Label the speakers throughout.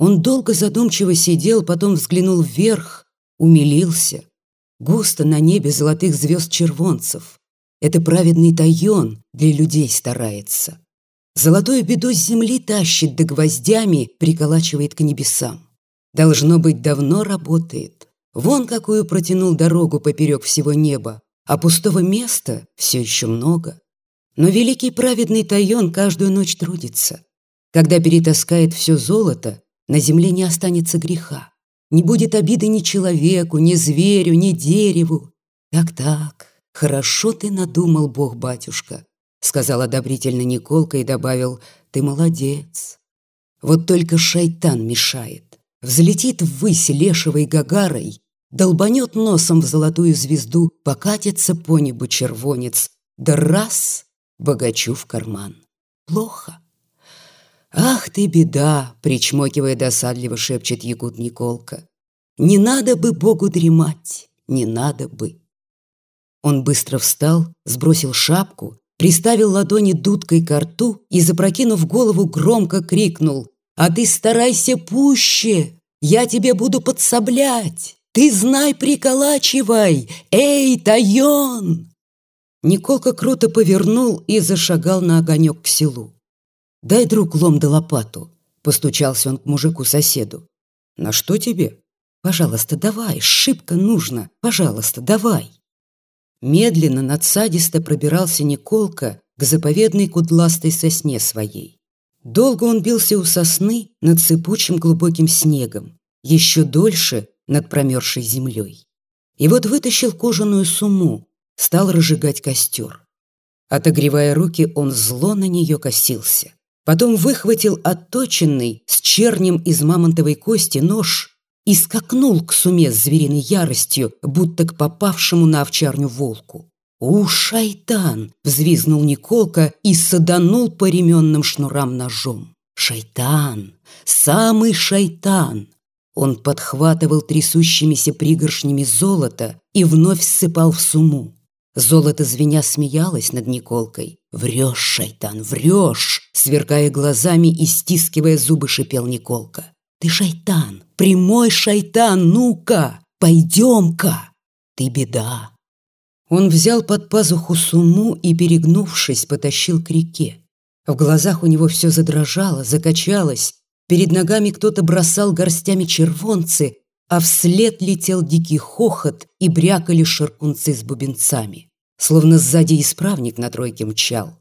Speaker 1: Он долго задумчиво сидел, потом взглянул вверх, умилился. Густо на небе золотых звезд червонцев. Это праведный тайон для людей старается. Золотую беду с земли тащит, да гвоздями приколачивает к небесам. Должно быть, давно работает. Вон какую протянул дорогу поперек всего неба, а пустого места все еще много. Но великий праведный Тайон каждую ночь трудится. Когда перетаскает все золото, на земле не останется греха. Не будет обиды ни человеку, ни зверю, ни дереву. Так-так, хорошо ты надумал, Бог-батюшка, сказал одобрительно Николка и добавил, ты молодец. Вот только шайтан мешает. Взлетит ввысь лешевой гагарой, долбанет носом в золотую звезду, покатится по небу червонец, да раз богачу в карман. Плохо. «Ах ты, беда!» — причмокивая досадливо шепчет Якут Николка. «Не надо бы Богу дремать, не надо бы!» Он быстро встал, сбросил шапку, приставил ладони дудкой к рту и, запрокинув голову, громко крикнул «А ты старайся пуще! Я тебе буду подсоблять! Ты знай, приколачивай! Эй, Тайон!» Николка круто повернул и зашагал на огонек к селу. «Дай, друг, лом да лопату», — постучался он к мужику-соседу. «На что тебе?» «Пожалуйста, давай, шибко нужно, пожалуйста, давай». Медленно, надсадисто пробирался Николка к заповедной кудластой сосне своей. Долго он бился у сосны над сыпучим глубоким снегом, еще дольше над промерзшей землей. И вот вытащил кожаную сумму, стал разжигать костер. Отогревая руки, он зло на нее косился. Потом выхватил отточенный с чернем из мамонтовой кости нож и скакнул к суме с звериной яростью, будто к попавшему на овчарню волку. «У, шайтан!» — взвизнул Николка и саданул по ременным шнурам ножом. «Шайтан! Самый шайтан!» Он подхватывал трясущимися пригоршнями золота и вновь ссыпал в суму. Золото звеня смеялось над Николкой. «Врешь, шайтан, врешь!» Сверкая глазами и стискивая зубы, шипел Николка. «Ты шайтан, прямой шайтан, ну-ка, пойдем-ка! Ты беда!» Он взял под пазуху сумму и, перегнувшись, потащил к реке. В глазах у него все задрожало, закачалось. Перед ногами кто-то бросал горстями червонцы, а вслед летел дикий хохот и брякали шаркунцы с бубенцами. Словно сзади исправник на тройке мчал.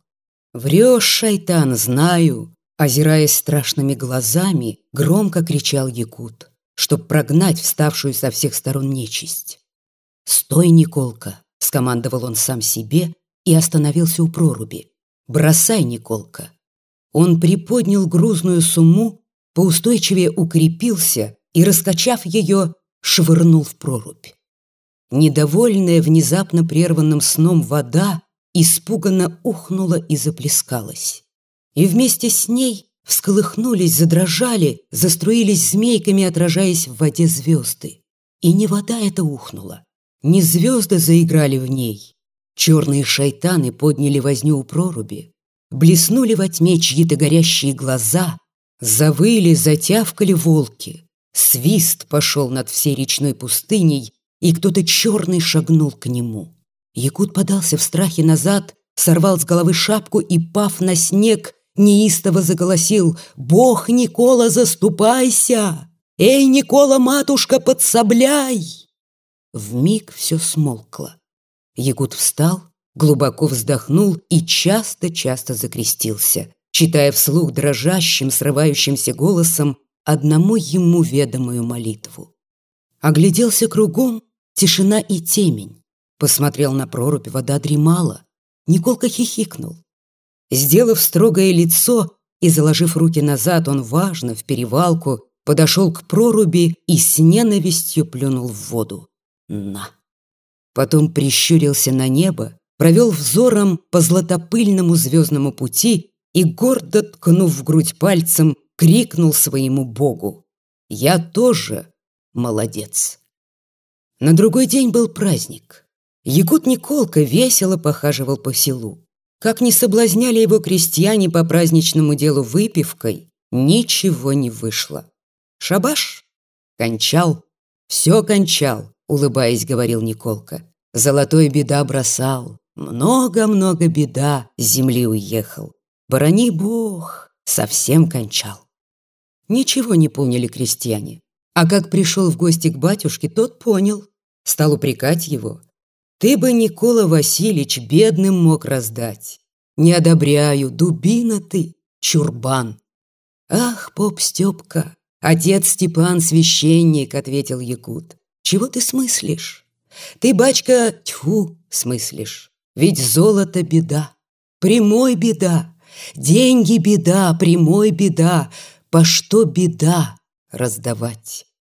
Speaker 1: «Врешь, шайтан, знаю!» Озираясь страшными глазами, громко кричал Якут, чтоб прогнать вставшую со всех сторон нечисть. «Стой, Николка!» — скомандовал он сам себе и остановился у проруби. «Бросай, Николка!» Он приподнял грузную сумму, поустойчивее укрепился и, раскачав ее, швырнул в прорубь. Недовольная внезапно прерванным сном вода испуганно ухнула и заплескалась. И вместе с ней всколыхнулись, задрожали, заструились змейками, отражаясь в воде звезды. И не вода это ухнула, не звезды заиграли в ней. Черные шайтаны подняли возню у проруби, блеснули во тьме чьи-то горящие глаза, завыли, затявкали волки. Свист пошел над всей речной пустыней, и кто-то черный шагнул к нему. Якут подался в страхе назад, сорвал с головы шапку и, пав на снег, неистово заголосил «Бог, Никола, заступайся! Эй, Никола, матушка, подсобляй!» В миг все смолкло. Якут встал, глубоко вздохнул и часто-часто закрестился, читая вслух дрожащим, срывающимся голосом одному ему ведомую молитву. Огляделся кругом, тишина и темень. Посмотрел на прорубь, вода дремала. Николка хихикнул. Сделав строгое лицо и заложив руки назад, он важно, в перевалку, подошел к проруби и с ненавистью плюнул в воду. На! Потом прищурился на небо, провел взором по златопыльному звездному пути и, гордо ткнув в грудь пальцем, крикнул своему богу «Я тоже молодец!». На другой день был праздник. Якут Николка весело похаживал по селу. Как не соблазняли его крестьяне по праздничному делу выпивкой, ничего не вышло. Шабаш? Кончал. Все кончал, улыбаясь, говорил Николка. Золотой беда бросал. Много-много беда земли уехал. Борони бог, совсем кончал. Ничего не поняли крестьяне. А как пришел в гости к батюшке, тот понял. Стал упрекать его. Ты бы, Никола Васильевич, бедным мог раздать. Не одобряю, дубина ты, чурбан. Ах, поп Степка, отец Степан священник, ответил Якут. Чего ты смыслишь? Ты, бачка, тьфу, смыслишь. Ведь золото беда, прямой беда, деньги беда, прямой беда, по что беда раздавать?